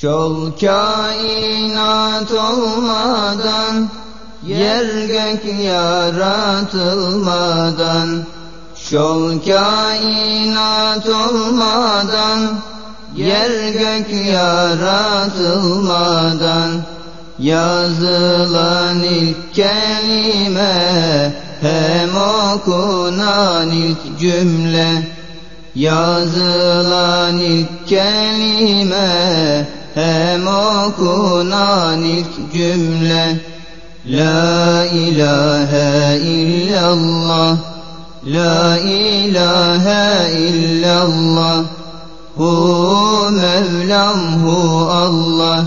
Şol kainat olmadan Yer gök yaratılmadan. Şol kainat olmadan Yer gök yaratılmadan. Yazılan ilk kelime Hem okunan ilk cümle. Yazılan ilk kelime Hem okunan ilk cümle La ilahe illallah La ilahe illallah Hu Mevlam hu Allah.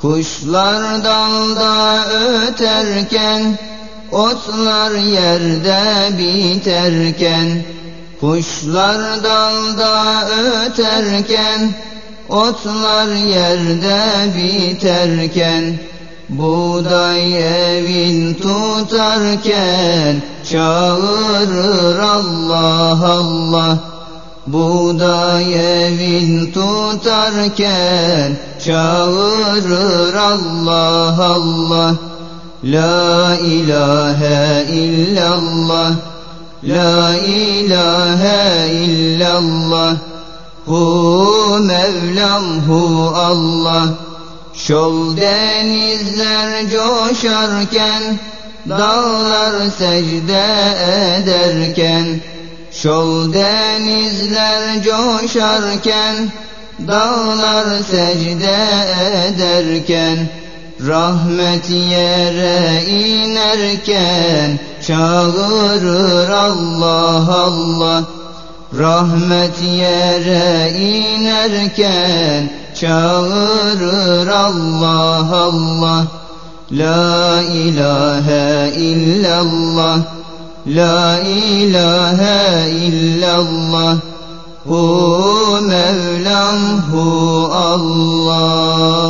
Kuşlar dalda öterken Otlar yerde biterken Kuşlar dalda öterken Otlar yerde biterken Buğday evin tutarken Çağırır Allah Allah. Buğday evin tutarken Çağırır Allah Allah. La ilahe illallah La ilahe illallah Hu Mevlam hu Allah. Şol denizler coşarken Dağlar secde ederken Şol denizler coşarken Dağlar secde ederken Rahmet yere inerken Çağırır Allah Allah Rahmet yere inerken çağırır Allah Allah. La ilahe illallah La ilahe illallah. Hu Mevlam Hu Allah.